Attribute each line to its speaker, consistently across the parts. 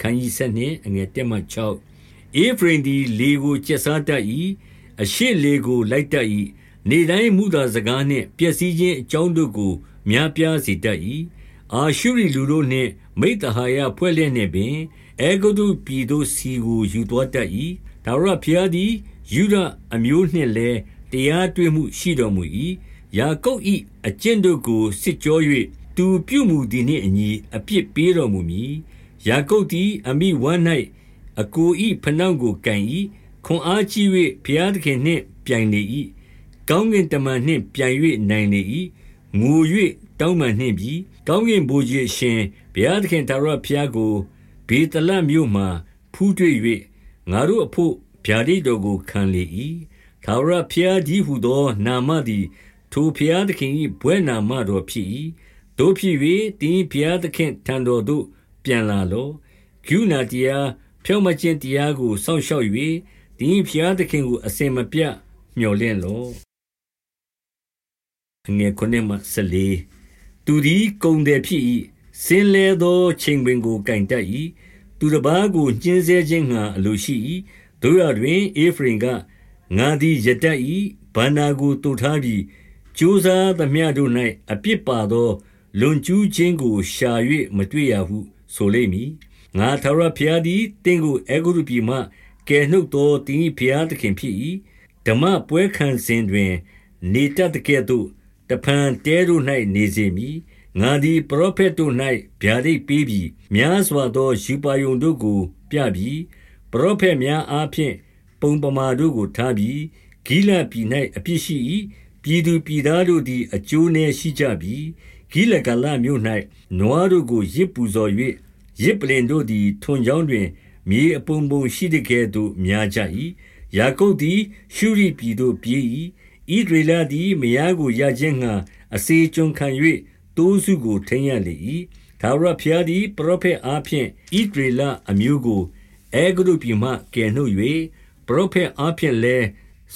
Speaker 1: ခန်းကြီး7နှင့်အငယ်1မှ6အေဖရင်ဒီလေကိုကျက်စားတတ်၏အရှိလေကိုလိုက်တတ်၏နေတိုင်းမူသာစကားနှင့်ပျက်စီးခြင်းအကြောင်းတို့ကိုများပြားစေတတ်၏အာရှုရီလူတို့နှင့်မိတ္တဟာယဖွဲ့လျက်နှင့်ပင်အေဂုတုပြည်သို့စီကိုယူသွားတတ်၏ဒါဝရဖျားသည်ယူဒအမျိုးနှင့်လည်းတရားတွေ့မှုရှိတော်မူ၏ယာကုပ်၏အကျင့်တို့ကိုစစ်ကြော၍သူပြုမှုသည်နှင့်အညီအပြစ်ပေးတော်မူမည် ယာကုပ်သည် အမိဝမ်း၌အကို၏ဖနှောင့်ကိုကန်၏ခွန်အားကြီး၍ဘုရားသခင်နှင့်ပြိုင်လေ၏ကောင်းကင်တမန်နှင့်ပြိုင်၍နိုင်လေ၏ငို၍တောင်းပန်နှင့်ပြီးကောင်းကင်ဘုရားရှင်ဘုရားသခင်သာရဘုရားကိုဘေတလမြို့မှဖူးတွေ့၍ငါတို့အဖို့ဗျာဒိတ်တော်ကိုခံလေ၏သာရဘုရားကြီးဟုသော နာမသည် ထိုဘုရားသခင်၏ဘွဲ့နာမတော်ဖြစ်၏တို့ဖြစ်၍တင်းဘုရားသခင်ထံတော်သို့ ပြန်လာလောဂုဏတရားဖြောင့်မခြင်းတရားကိုစောင့်ရှောက်၍တင်းဘုရားသခင်ကိုအစင်မပြတ်မျှော်လင့်လောငယ်ခုနှစ်မှ14သူသည်ကုံတယ်ဖြစ်၏စင်လဲသောချိန်ပင်ကိုကင်တတ်၏သူတစ်ပါးကိုညှင်းဆဲခြင်းငှာအလိုရှိ၏တို့ရတွင်အေဖရင်ကငါသည်ယတတ်၏ဘာနာကိုတူထားပြီးကြိုးစားသမျှတို့၌အပြစ်ပါသော လွန်ကျူးခြင်းကိုရှာ၍မတွေ့ရဟု ဆိုလိမ့်မည်ငါသာရဖျားသည်တင့်ကိုအေဂုရုပြည်မှကယ်နှုတ်သောတင်းဖျားသခင်ဖြစ်၏ဓမ္မပွဲခံစဉ်တွင် နေတတ်ကဲ့သို့တဖန်တဲတို့၌နေစေမည်ငါသည်ပရောဖက်တို့၌ဗျာဒိတ်ပေးပြီးများစွာသောယူပါယုံတို့ကို ပြပြီးပရောဖက်များအားဖြင့်ပုံပမာတို့ကိုထားပြီးဂိလပြည်၌အပြစ်ရှိ၏ပြည်သူပြည်သားတို့သည်အကျိုးနည်းရှိကြပြီးဂိလဂလမြို့၌နွားတို့ကိုရစ်ပူဇော်၍ ရစ်ပလင်တို့သည်ထွန်ချောင်းတွင် မြေအပုံပုံရှိတဲ့ကဲ့သို့ များကြ၏ယာကုပ်သည် ရှုရိပြည်သို့ပြေး၏ဣဒရေလသည် မယားကိုရခြင်းငှာအစေကျွန်ခံ၍တိုးစုကို ထိန်းရလေ၏ဒါဝရဖျားသည် ပရောဖက်အားဖြင့်ဣဒရေလအမျိုးကို အဲဂရုပြည်မှ ကယ်နှုတ်၍ပရောဖက်အားဖြင့်လည်း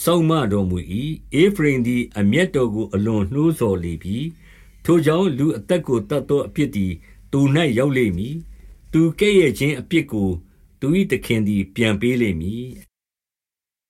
Speaker 1: စောင့်မတော်မူ၏အေဖရင်သည် အမျက်တော်ကို အလွန်နှိုးဆော်လေပြီ ထိုကြောင့် လူအသက်ကိုတတ်သောအပြစ်သည် သူ၌ရောက်လိမ့်မည် သူကဲ့ရဲ့ခြင်းအပြစ်ကို သူ၏သခင်သည် ပြန်ပေးလိမ့်မည်